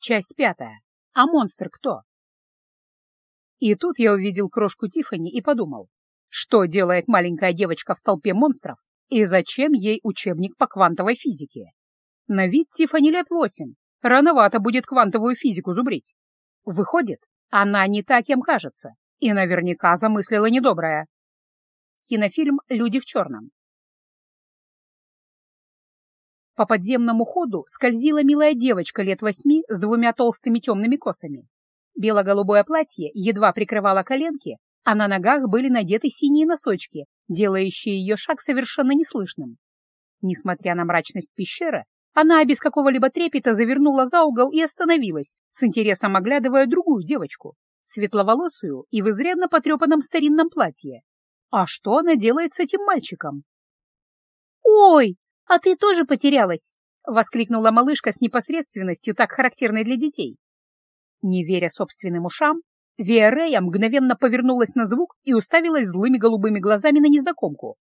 Часть пятая. А монстр кто? И тут я увидел крошку Тифани и подумал, что делает маленькая девочка в толпе монстров и зачем ей учебник по квантовой физике. На вид Тифани лет восемь. Рановато будет квантовую физику зубрить. Выходит, она не та, кем кажется, и наверняка замыслила недоброе. Кинофильм «Люди в черном». По подземному ходу скользила милая девочка лет восьми с двумя толстыми темными косами. Бело-голубое платье едва прикрывало коленки, а на ногах были надеты синие носочки, делающие ее шаг совершенно неслышным. Несмотря на мрачность пещеры, она без какого-либо трепета завернула за угол и остановилась, с интересом оглядывая другую девочку, светловолосую и в изрядно потрепанном старинном платье. А что она делает с этим мальчиком? «Ой, «А ты тоже потерялась!» — воскликнула малышка с непосредственностью, так характерной для детей. Не веря собственным ушам, Виарея мгновенно повернулась на звук и уставилась злыми голубыми глазами на незнакомку.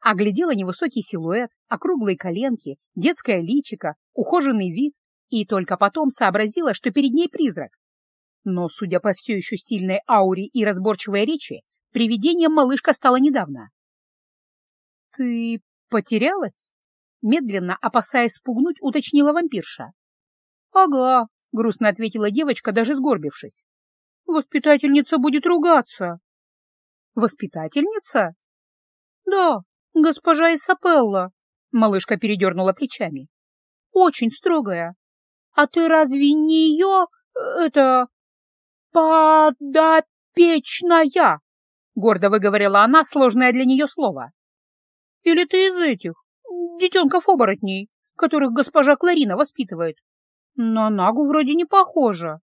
Оглядела невысокий силуэт, округлые коленки, детское личико, ухоженный вид и только потом сообразила, что перед ней призрак. Но, судя по все еще сильной ауре и разборчивой речи, привидением малышка стала недавно. «Ты потерялась?» Медленно, опасаясь спугнуть, уточнила вампирша. «Ага», — грустно ответила девочка, даже сгорбившись. «Воспитательница будет ругаться». «Воспитательница?» «Да, госпожа Исапелла», — малышка передернула плечами. «Очень строгая. А ты разве не ее, это, подопечная?» — гордо выговорила она сложное для нее слово. «Или ты из этих, детенков-оборотней, которых госпожа Кларина воспитывает. На Нагу вроде не похожа.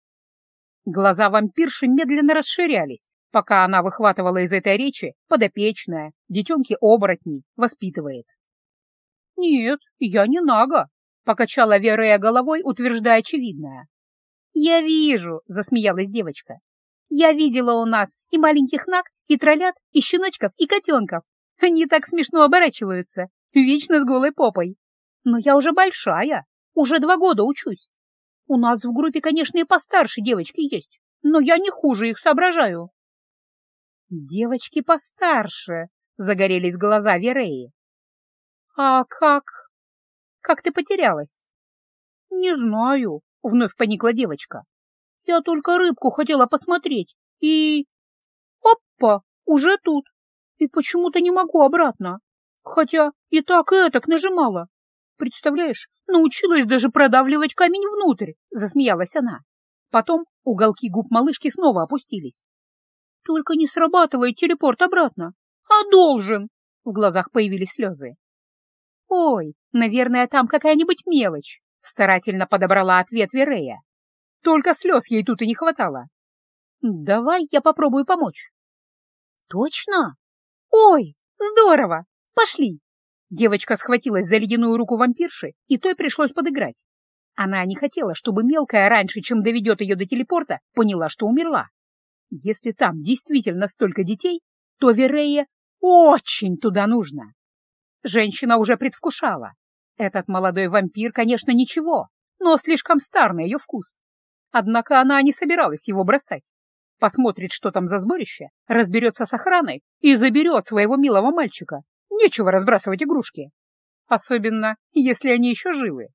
Глаза вампирши медленно расширялись, пока она выхватывала из этой речи подопечная, детенки-оборотней, воспитывает. «Нет, я не Нага», — покачала Верея головой, утверждая очевидное. «Я вижу», — засмеялась девочка. «Я видела у нас и маленьких Наг, и троллят, и щеночков, и котенков. Они так смешно оборачиваются. Вечно с голой попой. Но я уже большая, уже два года учусь. У нас в группе, конечно, и постарше девочки есть, но я не хуже их соображаю. Девочки постарше, загорелись глаза Вереи. А как? Как ты потерялась? Не знаю, вновь поникла девочка. Я только рыбку хотела посмотреть и... Опа, уже тут. И почему-то не могу обратно. Хотя и так и этак нажимала. Представляешь, научилась даже продавливать камень внутрь, засмеялась она. Потом уголки губ малышки снова опустились. Только не срабатывает телепорт обратно. А должен! В глазах появились слезы. Ой, наверное, там какая-нибудь мелочь. Старательно подобрала ответ Верея. Только слез ей тут и не хватало. Давай я попробую помочь. Точно? Ой, здорово! «Пошли!» Девочка схватилась за ледяную руку вампирши, и той пришлось подыграть. Она не хотела, чтобы мелкая раньше, чем доведет ее до телепорта, поняла, что умерла. Если там действительно столько детей, то Верея очень туда нужно. Женщина уже предвкушала. Этот молодой вампир, конечно, ничего, но слишком стар на ее вкус. Однако она не собиралась его бросать. Посмотрит, что там за сборище, разберется с охраной и заберет своего милого мальчика, Нечего разбрасывать игрушки. Особенно, если они еще живы.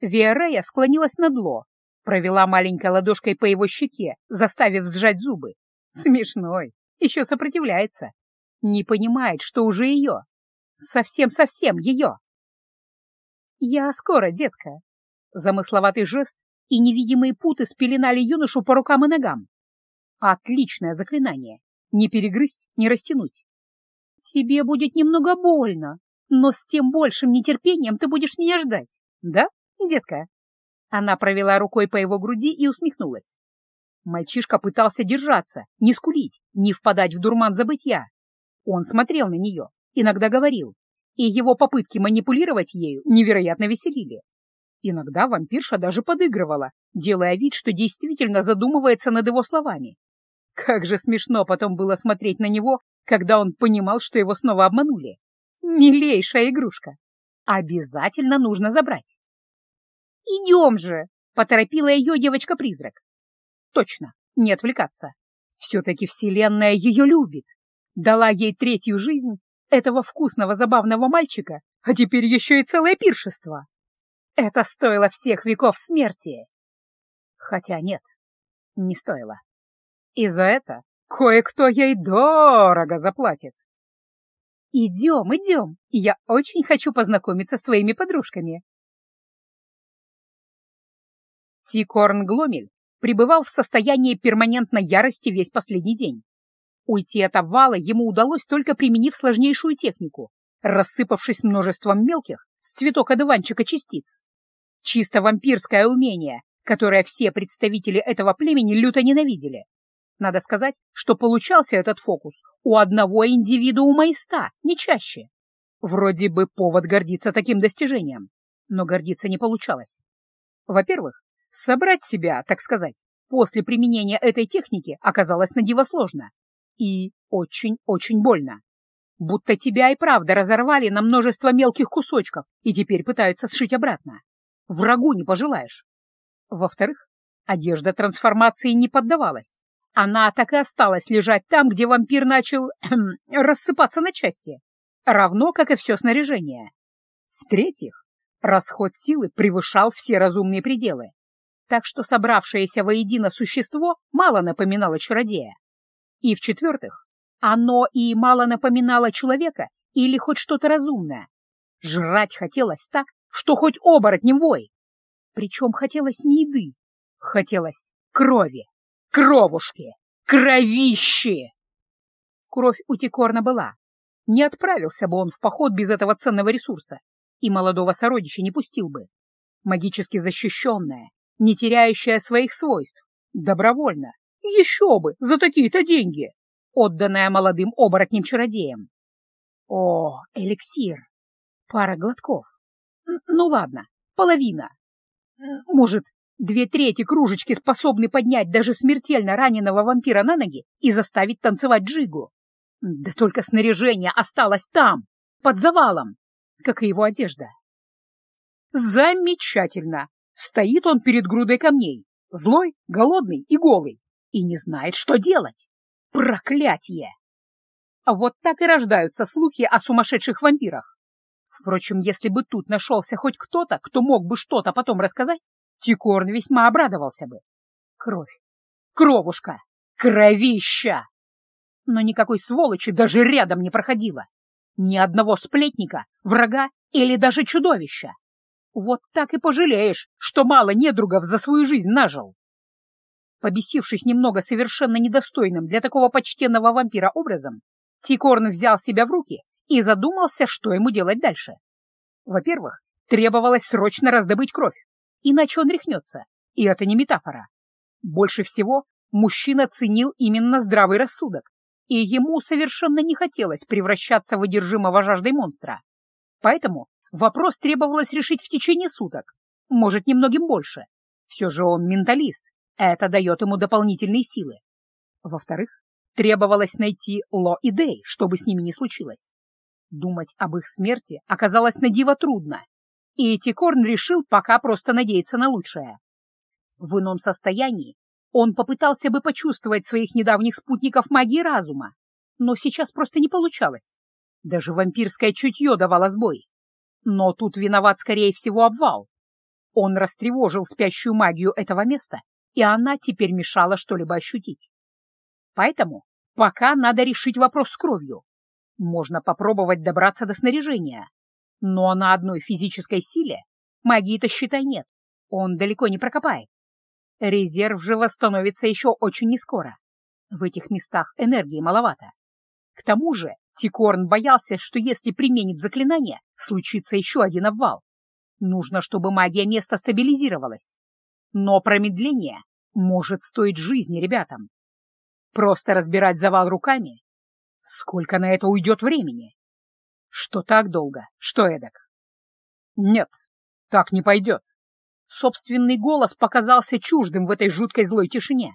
Виарея склонилась над Ло, провела маленькой ладошкой по его щеке, заставив сжать зубы. Смешной, еще сопротивляется. Не понимает, что уже ее. Совсем-совсем ее. «Я скоро, детка». Замысловатый жест и невидимые путы спеленали юношу по рукам и ногам. Отличное заклинание. Не перегрызть, не растянуть. Тебе будет немного больно, но с тем большим нетерпением ты будешь меня ждать, да, детка?» Она провела рукой по его груди и усмехнулась. Мальчишка пытался держаться, не скулить, не впадать в дурман забытья. Он смотрел на нее, иногда говорил, и его попытки манипулировать ею невероятно веселили. Иногда вампирша даже подыгрывала, делая вид, что действительно задумывается над его словами. Как же смешно потом было смотреть на него, когда он понимал, что его снова обманули. Милейшая игрушка. Обязательно нужно забрать. «Идем же!» Поторопила ее девочка-призрак. Точно, не отвлекаться. Все-таки Вселенная ее любит. Дала ей третью жизнь этого вкусного забавного мальчика, а теперь еще и целое пиршество. Это стоило всех веков смерти. Хотя нет, не стоило. И за это кое-кто ей дорого заплатит. Идем, идем, я очень хочу познакомиться с твоими подружками. Тикорн Гломель пребывал в состоянии перманентной ярости весь последний день. Уйти от обвала ему удалось только применив сложнейшую технику, рассыпавшись множеством мелких с цветок одуванчика частиц. Чисто вампирское умение, которое все представители этого племени люто ненавидели. Надо сказать, что получался этот фокус у одного индивидуума из ста, не чаще. Вроде бы повод гордиться таким достижением, но гордиться не получалось. Во-первых, собрать себя, так сказать, после применения этой техники оказалось на сложно. И очень-очень больно. Будто тебя и правда разорвали на множество мелких кусочков и теперь пытаются сшить обратно. Врагу не пожелаешь. Во-вторых, одежда трансформации не поддавалась. Она так и осталась лежать там, где вампир начал рассыпаться на части, равно как и все снаряжение. В-третьих, расход силы превышал все разумные пределы, так что собравшееся воедино существо мало напоминало чародея. И в-четвертых, оно и мало напоминало человека или хоть что-то разумное. Жрать хотелось так, что хоть оборотнем вой. Причем хотелось не еды, хотелось крови, кровушки, кровищи. Кровь у Тикорна была. Не отправился бы он в поход без этого ценного ресурса, и молодого сородича не пустил бы. Магически защищенная, не теряющая своих свойств, добровольно, еще бы, за такие-то деньги, отданная молодым оборотнем-чародеем. О, эликсир! Пара глотков. Ну ладно, половина. Может, две трети кружечки способны поднять даже смертельно раненого вампира на ноги и заставить танцевать джигу. Да только снаряжение осталось там, под завалом, как и его одежда. Замечательно! Стоит он перед грудой камней, злой, голодный и голый и не знает, что делать. Проклятие! А вот так и рождаются слухи о сумасшедших вампирах. Впрочем, если бы тут нашелся хоть кто-то, кто мог бы что-то потом рассказать, Тикорн весьма обрадовался бы. Кровь, кровушка, кровища! Но никакой сволочи даже рядом не проходило. Ни одного сплетника, врага или даже чудовища. Вот так и пожалеешь, что мало недругов за свою жизнь нажил. Побесившись немного совершенно недостойным для такого почтенного вампира образом, Тикорн взял себя в руки и задумался, что ему делать дальше. Во-первых, требовалось срочно раздобыть кровь, иначе он рехнется, и это не метафора. Больше всего мужчина ценил именно здравый рассудок, и ему совершенно не хотелось превращаться в одержимого жаждой монстра. Поэтому вопрос требовалось решить в течение суток, может, немногим больше. Все же он менталист, это дает ему дополнительные силы. Во-вторых, требовалось найти Ло и Дэй, чтобы с ними не случилось. Думать об их смерти оказалось на диво трудно, и Тикорн решил пока просто надеяться на лучшее. В ином состоянии он попытался бы почувствовать своих недавних спутников магии разума, но сейчас просто не получалось. Даже вампирское чутье давало сбой. Но тут виноват, скорее всего, обвал. Он растревожил спящую магию этого места и она теперь мешала что-либо ощутить. Поэтому пока надо решить вопрос с кровью. Можно попробовать добраться до снаряжения, но на одной физической силе магии-то, считай, нет, он далеко не прокопает. Резерв же восстановится еще очень нескоро. В этих местах энергии маловато. К тому же Тикорн боялся, что если применит заклинание, случится еще один обвал. Нужно, чтобы магия места стабилизировалась. Но промедление может стоить жизни ребятам. Просто разбирать завал руками? Сколько на это уйдет времени? Что так долго, что эдак? Нет, так не пойдет. Собственный голос показался чуждым в этой жуткой злой тишине.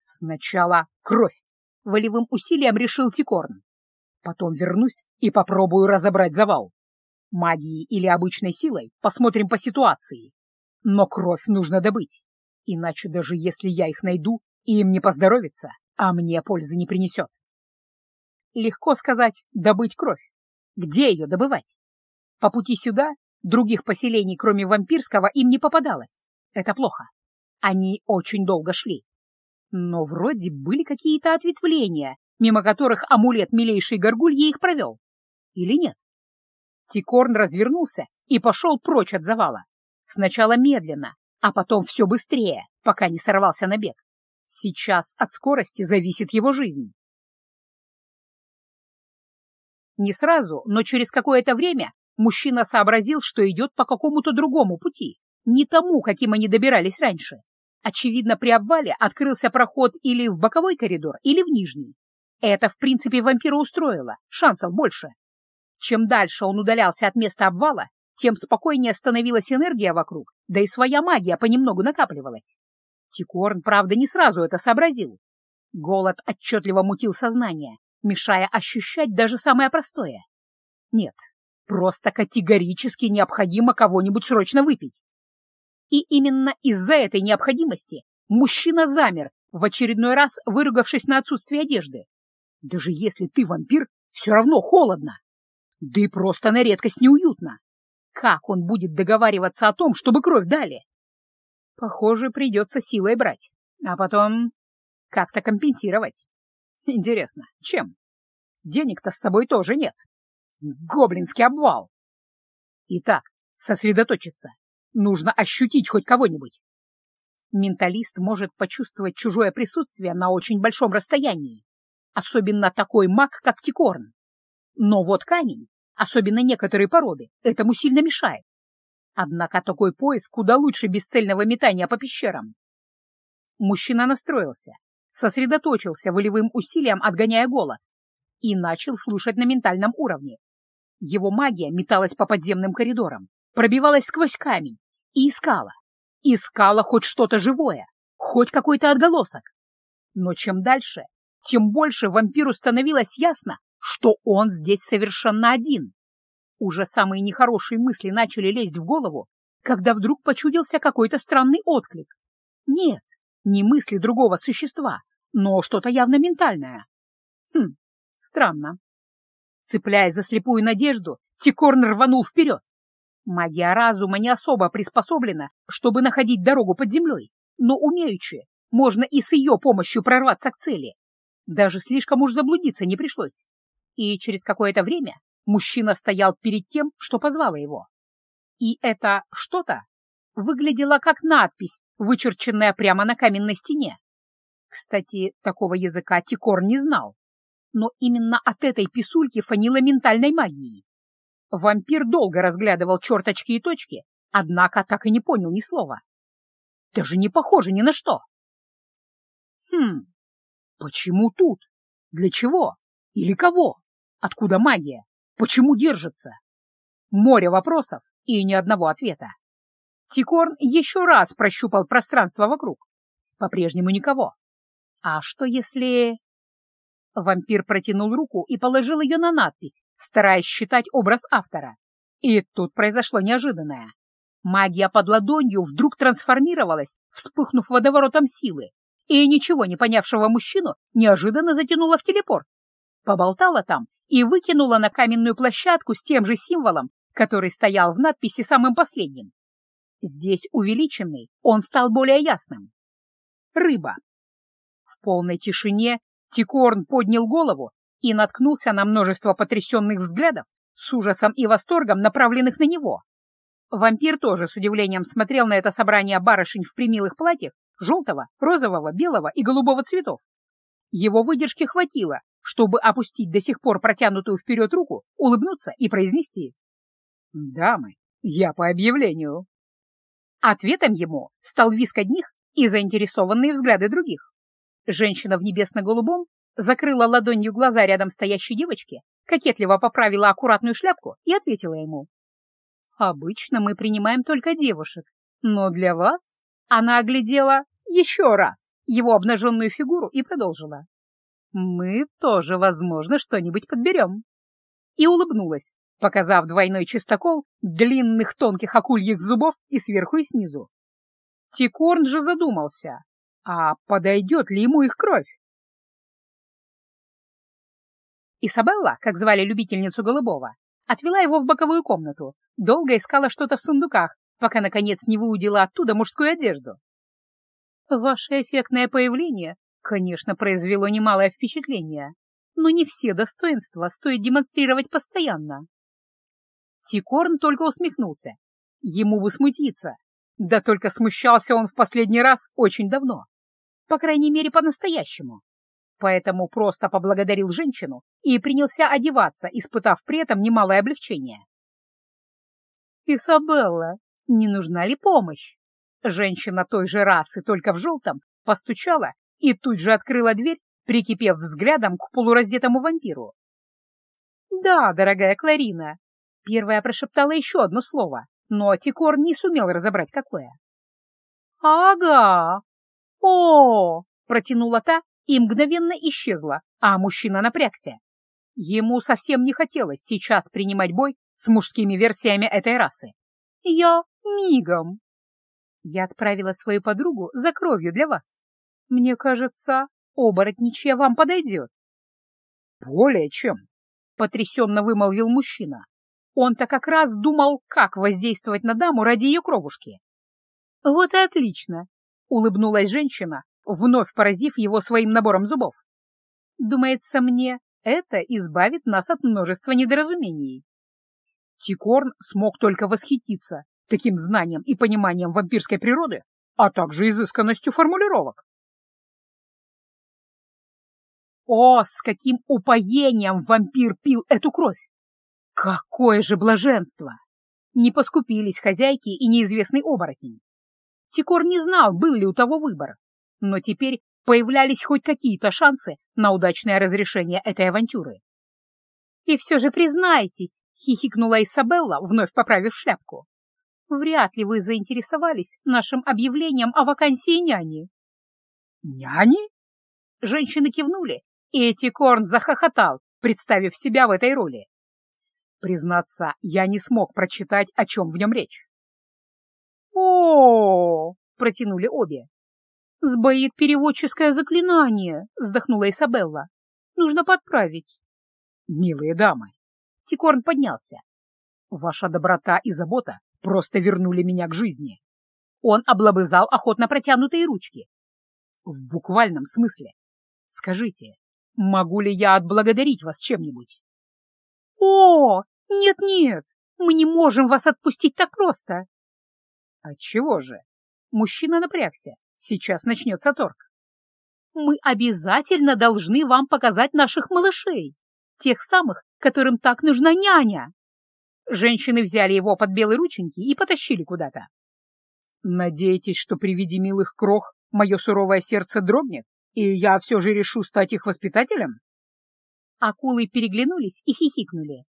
Сначала кровь. Волевым усилием решил Тикорн. Потом вернусь и попробую разобрать завал. Магией или обычной силой посмотрим по ситуации. Но кровь нужно добыть, иначе даже если я их найду, им не поздоровится, а мне пользы не принесет. Легко сказать «добыть кровь». Где ее добывать? По пути сюда других поселений, кроме вампирского, им не попадалось. Это плохо. Они очень долго шли. Но вроде были какие-то ответвления, мимо которых амулет милейшей горгульи их провел. Или нет? Тикорн развернулся и пошел прочь от завала. Сначала медленно, а потом все быстрее, пока не сорвался на бег. Сейчас от скорости зависит его жизнь. Не сразу, но через какое-то время мужчина сообразил, что идет по какому-то другому пути, не тому, каким они добирались раньше. Очевидно, при обвале открылся проход или в боковой коридор, или в нижний. Это, в принципе, вампира устроило, шансов больше. Чем дальше он удалялся от места обвала, тем спокойнее становилась энергия вокруг, да и своя магия понемногу накапливалась. Тикорн, правда, не сразу это сообразил. Голод отчетливо мутил сознание, мешая ощущать даже самое простое. Нет, просто категорически необходимо кого-нибудь срочно выпить. И именно из-за этой необходимости мужчина замер, в очередной раз выругавшись на отсутствие одежды. Даже если ты вампир, все равно холодно. Да и просто на редкость неуютно. Как он будет договариваться о том, чтобы кровь дали? Похоже, придется силой брать, а потом как-то компенсировать. Интересно, чем? Денег-то с собой тоже нет. Гоблинский обвал. Итак, сосредоточиться. Нужно ощутить хоть кого-нибудь. Менталист может почувствовать чужое присутствие на очень большом расстоянии, особенно такой маг, как Тикорн. Но вот камень, особенно некоторые породы, этому сильно мешает. Однако такой поиск куда лучше бесцельного метания по пещерам. Мужчина настроился, сосредоточился волевым усилием, отгоняя голод, и начал слушать на ментальном уровне. Его магия металась по подземным коридорам, пробивалась сквозь камень и искала. Искала хоть что-то живое, хоть какой-то отголосок. Но чем дальше, тем больше вампиру становилось ясно, что он здесь совершенно один. Уже самые нехорошие мысли начали лезть в голову, когда вдруг почудился какой-то странный отклик. Нет, не мысли другого существа, но что-то явно ментальное. Хм, странно. Цепляясь за слепую надежду, Тикорн рванул вперед. Магия разума не особо приспособлена, чтобы находить дорогу под землей, но умеючи, можно и с ее помощью прорваться к цели. Даже слишком уж заблудиться не пришлось. И через какое-то время мужчина стоял перед тем, что позвало его. И это что-то выглядело как надпись, вычерченная прямо на каменной стене. Кстати, такого языка Тикор не знал. Но именно от этой писульки фанило ментальной магией. Вампир долго разглядывал черточки и точки, однако так и не понял ни слова. Даже не похоже ни на что. Хм, почему тут? Для чего? Или кого? Откуда магия? Почему держится? Море вопросов и ни одного ответа. Тикорн еще раз прощупал пространство вокруг. По-прежнему никого. А что если... Вампир протянул руку и положил ее на надпись, стараясь считать образ автора. И тут произошло неожиданное. Магия под ладонью вдруг трансформировалась, вспыхнув водоворотом силы, и ничего не понявшего мужчину неожиданно затянула в телепорт. Поболтала там и выкинула на каменную площадку с тем же символом, который стоял в надписи самым последним. Здесь увеличенный, он стал более ясным. Рыба. В полной тишине Тикорн поднял голову и наткнулся на множество потрясенных взглядов с ужасом и восторгом, направленных на него. Вампир тоже с удивлением смотрел на это собрание барышень в примилых платьях желтого, розового, белого и голубого цветов. Его выдержки хватило, чтобы опустить до сих пор протянутую вперед руку, улыбнуться и произнести «Дамы, я по объявлению». Ответом ему стал виск одних и заинтересованные взгляды других. Женщина в небесно-голубом закрыла ладонью глаза рядом стоящей девочки, кокетливо поправила аккуратную шляпку и ответила ему. «Обычно мы принимаем только девушек, но для вас...» Она оглядела еще раз его обнаженную фигуру и продолжила. «Мы тоже, возможно, что-нибудь подберем». И улыбнулась, показав двойной чистокол длинных тонких акульих зубов и сверху и снизу. Тикорн же задумался, а подойдет ли ему их кровь? Изабелла, как звали любительницу Голубого, отвела его в боковую комнату, долго искала что-то в сундуках, пока, наконец, не выудила оттуда мужскую одежду. Ваше эффектное появление, конечно, произвело немалое впечатление, но не все достоинства стоит демонстрировать постоянно. Тикорн только усмехнулся. Ему бы смутиться. Да только смущался он в последний раз очень давно. По крайней мере, по-настоящему. Поэтому просто поблагодарил женщину и принялся одеваться, испытав при этом немалое облегчение. «Изабелла, не нужна ли помощь?» Женщина той же расы, только в желтом, постучала и тут же открыла дверь, прикипев взглядом к полураздетому вампиру. «Да, дорогая Кларина», — первая прошептала еще одно слово, но Тикор не сумел разобрать, какое. «Ага! О!» — протянула та и мгновенно исчезла, а мужчина напрягся. Ему совсем не хотелось сейчас принимать бой с мужскими версиями этой расы. «Я мигом!» Я отправила свою подругу за кровью для вас. Мне кажется, оборотничья вам подойдет. Более чем, — потрясенно вымолвил мужчина. Он-то как раз думал, как воздействовать на даму ради ее кровушки. Вот и отлично, — улыбнулась женщина, вновь поразив его своим набором зубов. Думается мне, это избавит нас от множества недоразумений. Тикорн смог только восхититься таким знанием и пониманием вампирской природы, а также изысканностью формулировок. О, с каким упоением вампир пил эту кровь! Какое же блаженство! Не поскупились хозяйки и неизвестный оборотень. Тикор не знал, был ли у того выбор, но теперь появлялись хоть какие-то шансы на удачное разрешение этой авантюры. «И все же признайтесь», — хихикнула Isabella, вновь поправив шляпку. «Вряд ли вы заинтересовались нашим объявлением о вакансии няни». «Няни?» Женщины кивнули, и Этикорн захохотал, представив себя в этой роли. Признаться, я не смог прочитать, о чем в нем речь. Протянули обе. «Сбоит переводческое заклинание», — вздохнула Изабелла. «Нужно подправить». «Милые дамы!» Тикорн поднялся. «Ваша доброта и забота просто вернули меня к жизни». Он облобызал охотно протянутые ручки. «В буквальном смысле. Скажите, могу ли я отблагодарить вас чем-нибудь?» «О, нет-нет, мы не можем вас отпустить так просто!» «Отчего же?» Мужчина напрягся. Сейчас начнется торг. «Мы обязательно должны вам показать наших малышей!» Тех самых, которым так нужна няня. Женщины взяли его под белые рученьки и потащили куда-то. Надеетесь, что при виде милых крох мое суровое сердце дрогнет, и я все же решу стать их воспитателем? Акулы переглянулись и хихикнули.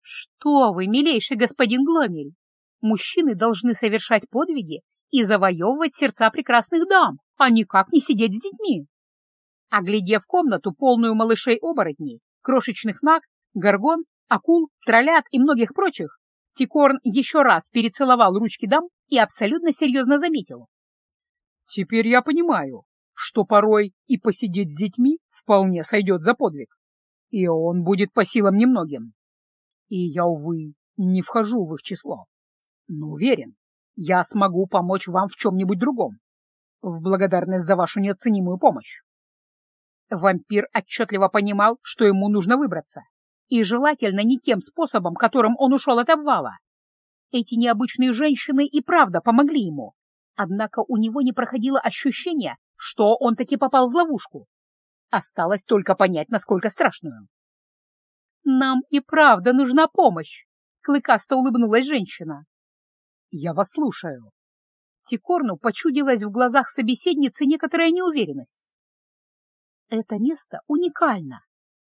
Что вы, милейший господин Гломель, мужчины должны совершать подвиги и завоевывать сердца прекрасных дам, а никак не сидеть с детьми. Оглядев комнату, полную малышей-оборотней, крошечных наг, горгон, акул, троллят и многих прочих, Тикорн еще раз перецеловал ручки дам и абсолютно серьезно заметил. «Теперь я понимаю, что порой и посидеть с детьми вполне сойдет за подвиг, и он будет по силам немногим. И я, увы, не вхожу в их число. Но уверен, я смогу помочь вам в чем-нибудь другом, в благодарность за вашу неоценимую помощь. Вампир отчетливо понимал, что ему нужно выбраться, и желательно не тем способом, которым он ушел от обвала. Эти необычные женщины и правда помогли ему, однако у него не проходило ощущение, что он таки попал в ловушку. Осталось только понять, насколько страшную. «Нам и правда нужна помощь!» — клыкасто улыбнулась женщина. «Я вас слушаю». Тикорну почудилась в глазах собеседницы некоторая неуверенность. Это место уникально.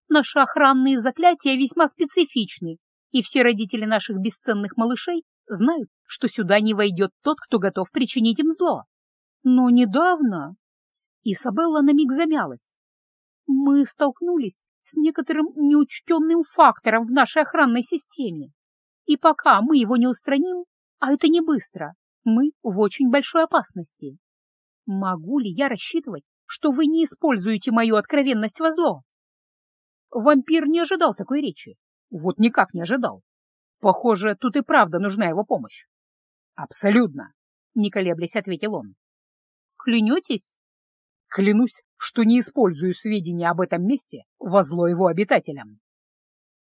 Наши охранные заклятия весьма специфичны, и все родители наших бесценных малышей знают, что сюда не войдет тот, кто готов причинить им зло. Но недавно... Isabella на миг замялась. Мы столкнулись с некоторым неучтенным фактором в нашей охранной системе. И пока мы его не устраним, а это не быстро, мы в очень большой опасности. Могу ли я рассчитывать, что вы не используете мою откровенность во зло? Вампир не ожидал такой речи. Вот никак не ожидал. Похоже, тут и правда нужна его помощь. Абсолютно, не колеблясь, ответил он. Клянетесь? Клянусь, что не использую сведения об этом месте во зло его обитателям.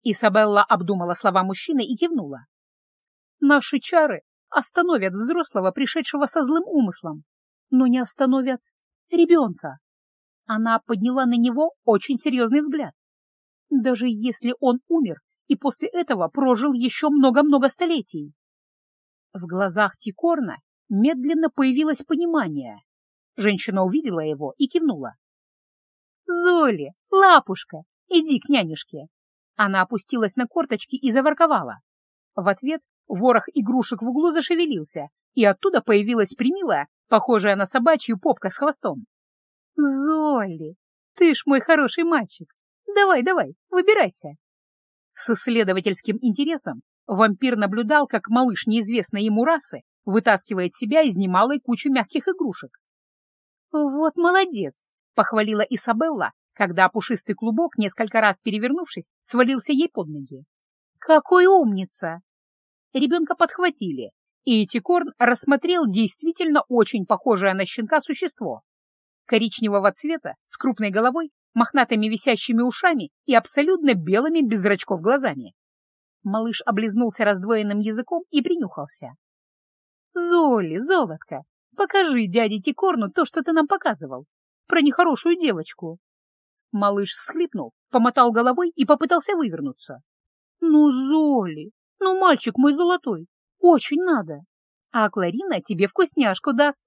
Изабелла обдумала слова мужчины и кивнула. Наши чары остановят взрослого, пришедшего со злым умыслом, но не остановят ребенка. Она подняла на него очень серьезный взгляд. Даже если он умер и после этого прожил еще много-много столетий. В глазах Тикорна медленно появилось понимание. Женщина увидела его и кивнула. «Золи, лапушка, иди к нянюшке!» Она опустилась на корточки и заворковала. В ответ ворох игрушек в углу зашевелился, и оттуда появилась примилая, похожая на собачью попка с хвостом. «Золи, ты ж мой хороший мальчик! Давай, давай, выбирайся!» С исследовательским интересом вампир наблюдал, как малыш неизвестной ему расы вытаскивает себя из немалой кучи мягких игрушек. «Вот молодец!» — похвалила Isabella, когда пушистый клубок, несколько раз перевернувшись, свалился ей под ноги. «Какой умница!» Ребенка подхватили, и Этикорн рассмотрел действительно очень похожее на щенка существо. Коричневого цвета, с крупной головой, мохнатыми висящими ушами и абсолютно белыми без зрачков глазами. Малыш облизнулся раздвоенным языком и принюхался. «Золи, золотко, покажи дяде Тикорну то, что ты нам показывал, про нехорошую девочку». Малыш всхлипнул, помотал головой и попытался вывернуться. «Ну, Золи, ну, мальчик мой золотой, очень надо. А Кларина тебе вкусняшку даст».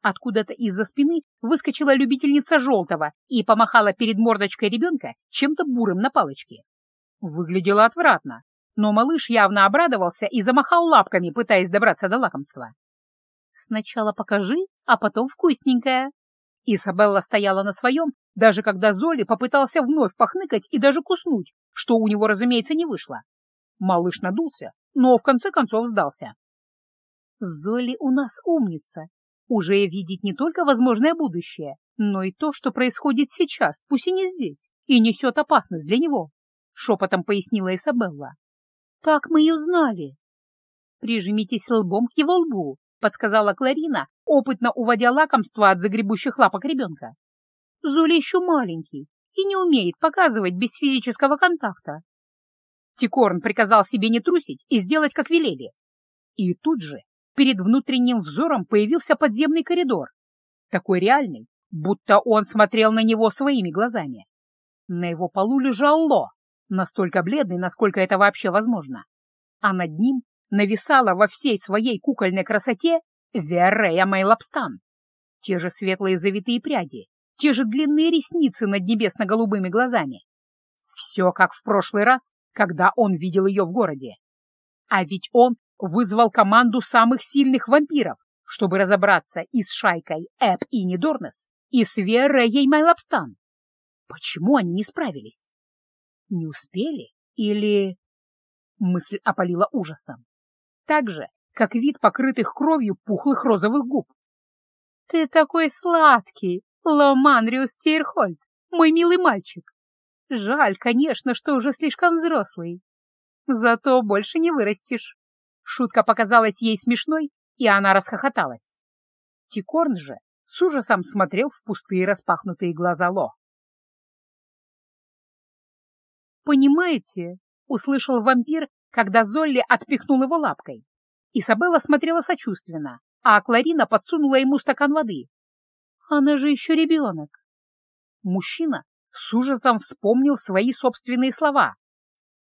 Откуда-то из-за спины выскочила любительница желтого и помахала перед мордочкой ребенка чем-то бурым на палочке. Выглядело отвратно, но малыш явно обрадовался и замахал лапками, пытаясь добраться до лакомства. «Сначала покажи, а потом вкусненькое». Изабелла стояла на своем, даже когда Золи попытался вновь похныкать и даже куснуть, что у него, разумеется, не вышло. Малыш надулся, но в конце концов сдался. «Золи у нас умница, уже видеть не только возможное будущее, но и то, что происходит сейчас, пусть и не здесь, и несет опасность для него», — шепотом пояснила Isabella. «Так мы и узнали». «Прижмитесь лбом к его лбу», — подсказала Кларина, опытно уводя лакомство от загребущих лапок ребенка. «Золи еще маленький и не умеет показывать без физического контакта. Тикорн приказал себе не трусить и сделать, как велели. И тут же перед внутренним взором появился подземный коридор, такой реальный, будто он смотрел на него своими глазами. На его полу лежал Ло, настолько бледный, насколько это вообще возможно, а над ним нависала во всей своей кукольной красоте Веррея Мейлапстан. Те же светлые завитые пряди, те же длинные ресницы над небесно-голубыми глазами. Все как в прошлый раз, когда он видел ее в городе. А ведь он вызвал команду самых сильных вампиров, чтобы разобраться и с шайкой Эп и Нидорнес, и с Верой Майлапстан. Почему они не справились? Не успели? Или... Мысль опалила ужасом. Так же, как вид покрытых кровью пухлых розовых губ. «Ты такой сладкий, Ломанриус Тейрхольд, мой милый мальчик! Жаль, конечно, что уже слишком взрослый. Зато больше не вырастешь. Шутка показалась ей смешной, и она расхохоталась. Тикорн же с ужасом смотрел в пустые распахнутые глаза Ло. «Понимаете?» — услышал вампир, когда Золли отпихнул его лапкой. Изабелла смотрела сочувственно, а Кларина подсунула ему стакан воды. «Она же еще ребенок!» Мужчина с ужасом вспомнил свои собственные слова.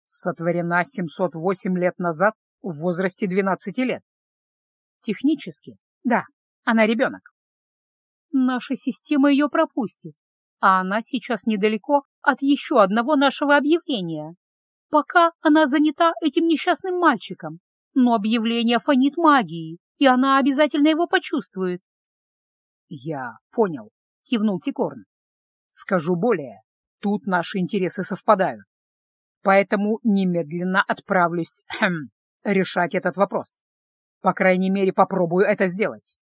Сотворена 708 лет назад в возрасте 12 лет. Технически, да, она ребенок. Наша система ее пропустит, а она сейчас недалеко от еще одного нашего объявления. Пока она занята этим несчастным мальчиком, но объявление фонит магией, и она обязательно его почувствует. — Я понял, — кивнул Тикорн. Скажу более, тут наши интересы совпадают. Поэтому немедленно отправлюсь хм, решать этот вопрос. По крайней мере, попробую это сделать.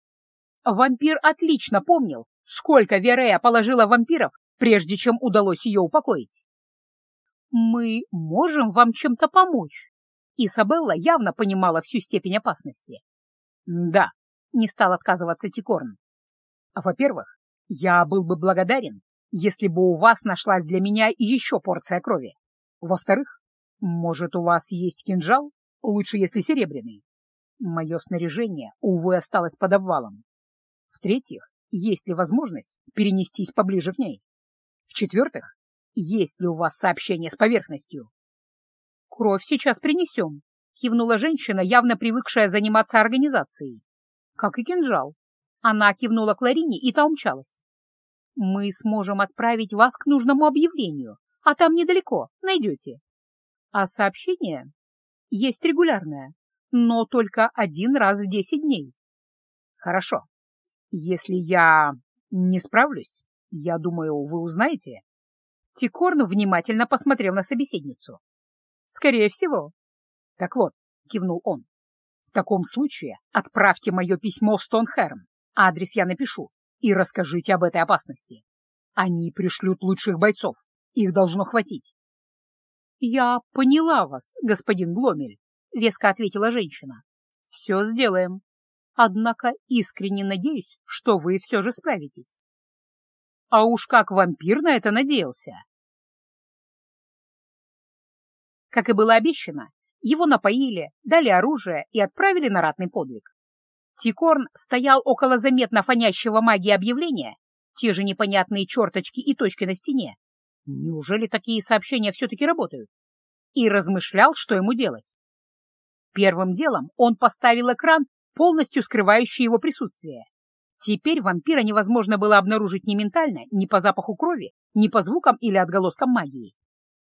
Вампир отлично помнил, сколько Верея положила вампиров, прежде чем удалось ее упокоить. «Мы можем вам чем-то помочь?» Изабелла явно понимала всю степень опасности. «Да», — не стал отказываться Тикорн. «Во-первых, я был бы благодарен, если бы у вас нашлась для меня еще порция крови. Во-вторых, может, у вас есть кинжал? Лучше, если серебряный. Мое снаряжение, увы, осталось под обвалом. В-третьих, есть ли возможность перенестись поближе к ней? В-четвертых, есть ли у вас сообщение с поверхностью? Кровь сейчас принесем, кивнула женщина, явно привыкшая заниматься организацией. Как и кинжал. Она кивнула Кларине, и та умчалась. Мы сможем отправить вас к нужному объявлению, а там недалеко, найдете. А сообщение есть регулярное, но только один раз в десять дней. Хорошо. Если я не справлюсь, я думаю, вы узнаете. Тикорн внимательно посмотрел на собеседницу. Скорее всего. Так вот, кивнул он. В таком случае отправьте мое письмо в Стонхерм. Адрес я напишу. И расскажите об этой опасности. Они пришлют лучших бойцов. Их должно хватить. «Я поняла вас, господин Гломель», — веско ответила женщина. «Все сделаем. Однако искренне надеюсь, что вы все же справитесь». А уж как вампир на это надеялся. Как и было обещано, его напоили, дали оружие и отправили на ратный подвиг. Тикорн стоял около заметно фонящего магии объявления, те же непонятные черточки и точки на стене. Неужели такие сообщения все-таки работают? И размышлял, что ему делать. Первым делом он поставил экран, полностью скрывающий его присутствие. Теперь вампира невозможно было обнаружить ни ментально, ни по запаху крови, ни по звукам или отголоскам магии.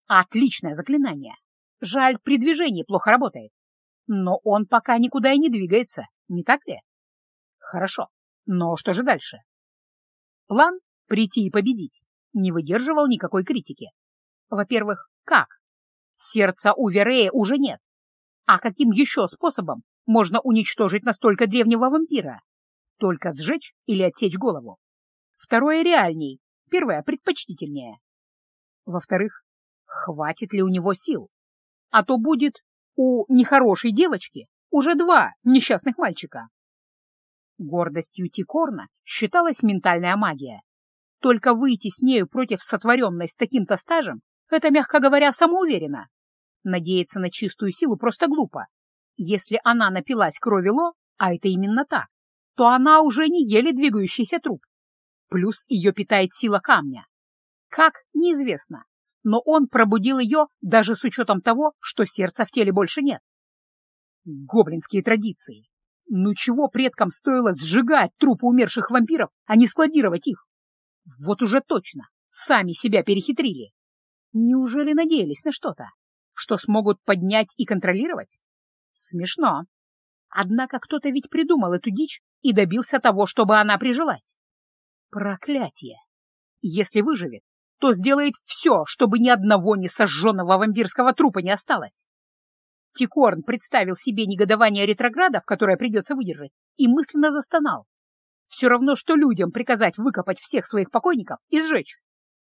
Отличное заклинание. Жаль, при движении плохо работает. Но он пока никуда и не двигается, не так ли? Хорошо, но что же дальше? План — прийти и победить — не выдерживал никакой критики. Во-первых, как? Сердца у Верея уже нет. А каким еще способом можно уничтожить настолько древнего вампира? Только сжечь или отсечь голову. Второе реальней, первое предпочтительнее. Во-вторых, хватит ли у него сил? А то будет у нехорошей девочки уже два несчастных мальчика. Гордостью Тикорна считалась ментальная магия. Только выйти с нею против сотворенной с таким-то стажем — это, мягко говоря, самоуверенно. Надеяться на чистую силу просто глупо. Если она напилась крови Ло, а это именно так, то она уже не еле двигающийся труп. Плюс ее питает сила камня. Как, неизвестно, но он пробудил ее даже с учетом того, что сердца в теле больше нет. Гоблинские традиции. Ну чего предкам стоило сжигать трупы умерших вампиров, а не складировать их? Вот уже точно, сами себя перехитрили. Неужели надеялись на что-то? Что смогут поднять и контролировать? Смешно. Однако кто-то ведь придумал эту дичь и добился того, чтобы она прижилась. Проклятие! Если выживет, то сделает все, чтобы ни одного несожженного вампирского трупа не осталось. Тикорн представил себе негодование ретроградов, которое придется выдержать, и мысленно застонал. Все равно, что людям приказать выкопать всех своих покойников и сжечь.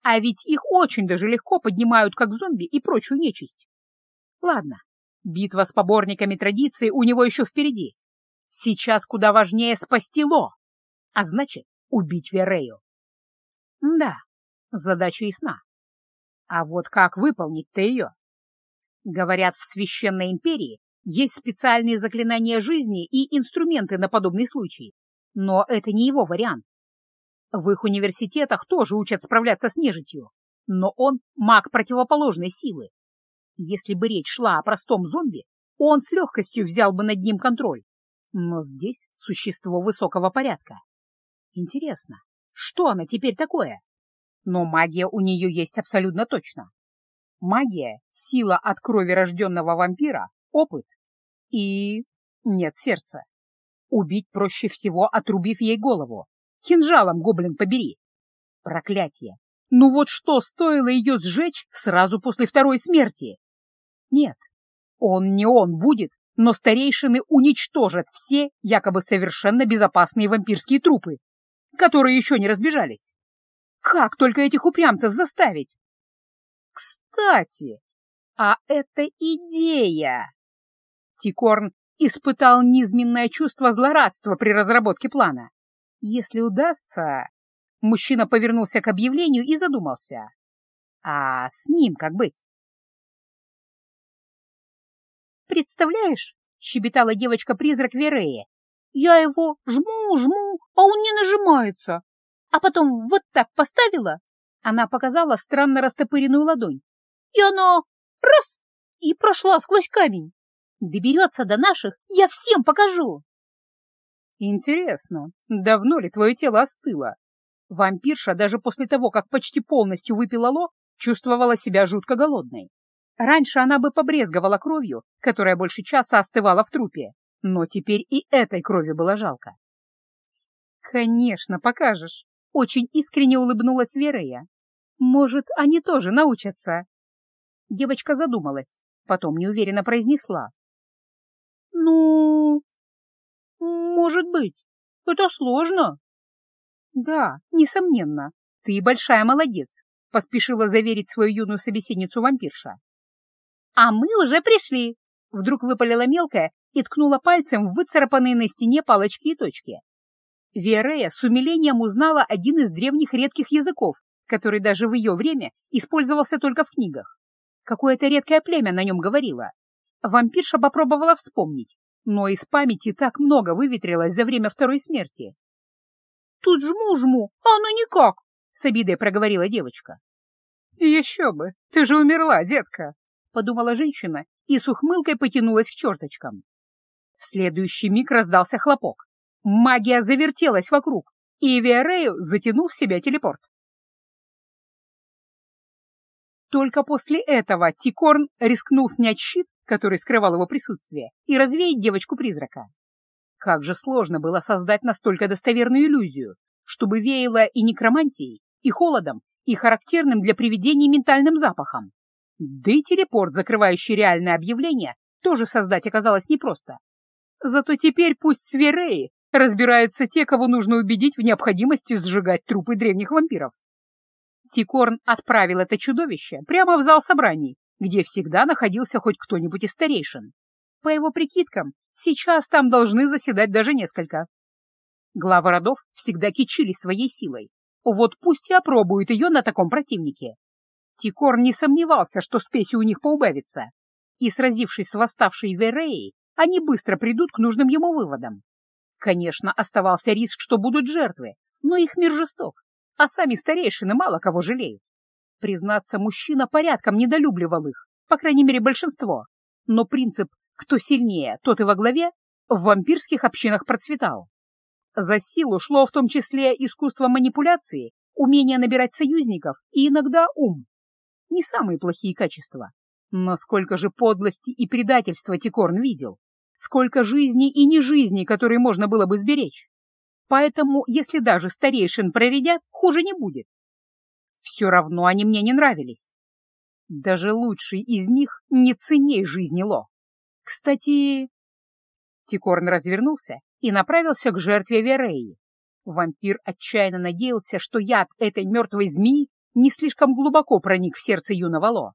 А ведь их очень даже легко поднимают как зомби и прочую нечисть. Ладно, битва с поборниками традиции у него еще впереди. Сейчас куда важнее спасти Ло, а значит, убить Верею. Да, задача ясна. А вот как выполнить-то ее? Говорят, в Священной Империи есть специальные заклинания жизни и инструменты на подобный случай, но это не его вариант. В их университетах тоже учат справляться с нежитью, но он маг противоположной силы. Если бы речь шла о простом зомби, он с легкостью взял бы над ним контроль. Но здесь существо высокого порядка. Интересно, что она теперь такое? Но магия у нее есть абсолютно точно. Магия — сила от крови рожденного вампира, опыт и... нет сердца. Убить проще всего, отрубив ей голову. Кинжалом, гоблин, побери. Проклятие. Ну вот что стоило ее сжечь сразу после второй смерти? Нет, он не он будет, но старейшины уничтожат все якобы совершенно безопасные вампирские трупы, которые еще не разбежались. Как только этих упрямцев заставить? Кстати, а это идея. Тикорн испытал низменное чувство злорадства при разработке плана. Если удастся... Мужчина повернулся к объявлению и задумался. А с ним как быть? «Представляешь?» — щебетала девочка-призрак Верея. «Я его жму, жму, а он не нажимается. А потом вот так поставила». Она показала странно растопыренную ладонь. И она раз — и прошла сквозь камень. Доберется до наших, я всем покажу. Интересно, давно ли твое тело остыло? Вампирша даже после того, как почти полностью выпила ло, чувствовала себя жутко голодной. Раньше она бы побрезговала кровью, которая больше часа остывала в трупе, но теперь и этой крови было жалко. «Конечно, покажешь!» — очень искренне улыбнулась Верея. «Может, они тоже научатся?» Девочка задумалась, потом неуверенно произнесла. «Ну, может быть, это сложно». «Да, несомненно, ты большая молодец», — поспешила заверить свою юную собеседницу вампирша. «А мы уже пришли!» — вдруг выпалила мелкая и ткнула пальцем в выцарапанные на стене палочки и точки. Верея с умилением узнала один из древних редких языков, который даже в ее время использовался только в книгах. Какое-то редкое племя на нем говорило. Вампирша попробовала вспомнить, но из памяти так много выветрилось за время второй смерти. «Тут жму-жму, а оно никак!» — с обидой проговорила девочка. «Еще бы! Ты же умерла, детка!» — подумала женщина и с ухмылкой потянулась к черточкам. В следующий миг раздался хлопок. Магия завертелась вокруг, и Виарею затянул в себя телепорт. Только после этого Тикорн рискнул снять щит, который скрывал его присутствие, и развеять девочку-призрака. Как же сложно было создать настолько достоверную иллюзию, чтобы веяло и некромантией, и холодом, и характерным для привидений ментальным запахом. Да и телепорт, закрывающий реальное объявление, тоже создать оказалось непросто. Зато теперь пусть с Вереи разбираются те, кого нужно убедить в необходимости сжигать трупы древних вампиров. Тикорн отправил это чудовище прямо в зал собраний, где всегда находился хоть кто-нибудь из старейшин. По его прикидкам, сейчас там должны заседать даже несколько. Главы родов всегда кичились своей силой. Вот пусть и опробуют ее на таком противнике. Тикорн не сомневался, что спеси у них поубавится. И, сразившись с восставшей Вереей, они быстро придут к нужным ему выводам. Конечно, оставался риск, что будут жертвы, но их мир жесток а сами старейшины мало кого жалеют. Признаться, мужчина порядком недолюбливал их, по крайней мере большинство, но принцип «кто сильнее, тот и во главе» в вампирских общинах процветал. За силу шло в том числе искусство манипуляции, умение набирать союзников и иногда ум. Не самые плохие качества. Но сколько же подлости и предательства Тикорн видел? Сколько жизней и не жизней, которые можно было бы сберечь? Поэтому, если даже старейшин проредят, хуже не будет. Все равно они мне не нравились. Даже лучший из них не ценней жизни Ло. Кстати... Тикорн развернулся и направился к жертве Вереи. Вампир отчаянно надеялся, что яд этой мертвой змеи не слишком глубоко проник в сердце юного Ло.